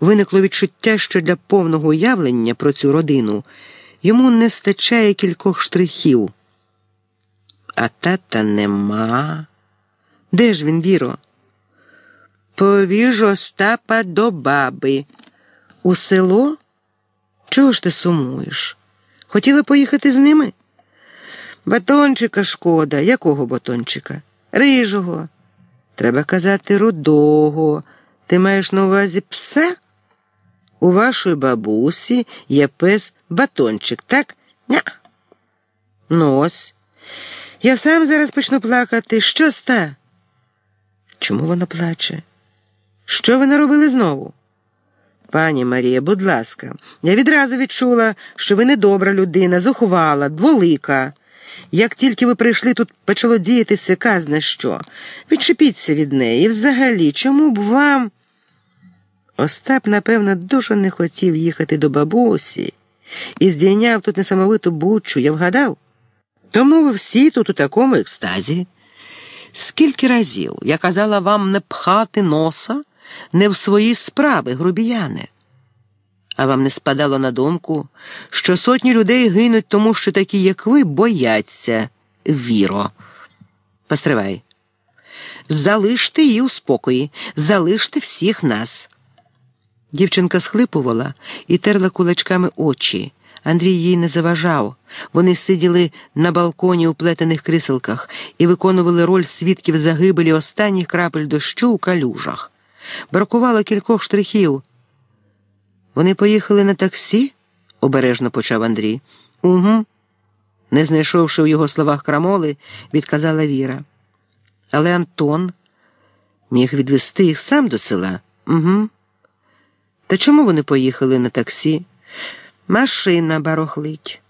Виникло відчуття, що для повного уявлення про цю родину йому не стачає кількох штрихів. А тата нема. Де ж він, Віро? Повіж Остапа до баби. У село? Чого ж ти сумуєш? Хотіла поїхати з ними? Батончика шкода. Якого батончика? Рижого. Треба казати рудого. Ти маєш на увазі пса? У вашої бабусі є пес батончик, так? Ня. Ну ось. Я сам зараз почну плакати. Що ста? Чому вона плаче? Що ви наробили знову? Пані Марія, будь ласка, я відразу відчула, що ви недобра людина, зухвала, дволика. Як тільки ви прийшли, тут почало діятися казна що. Відчепіться від неї. І взагалі, чому б вам. Остап, напевно, дуже не хотів їхати до бабусі і здійняв тут несамовиту бучу, я вгадав. Тому ви всі тут у такому екстазі. Скільки разів я казала вам не пхати носа не в свої справи, грубіяне. А вам не спадало на думку, що сотні людей гинуть тому, що такі, як ви, бояться, віро. Постривай. Залиште її у спокої, залиште всіх нас. Дівчинка схлипувала і терла кулачками очі. Андрій їй не заважав. Вони сиділи на балконі у плетених кріселках і виконували роль свідків загибелі останніх крапель дощу у калюжах. Бракувало кількох штрихів. Вони поїхали на таксі? обережно почав Андрій. Угу. Не знайшовши у його словах крамоли, відказала Віра. Але Антон міг відвести їх сам до села. Угу. Та чому вони поїхали на таксі? Машина барохлить.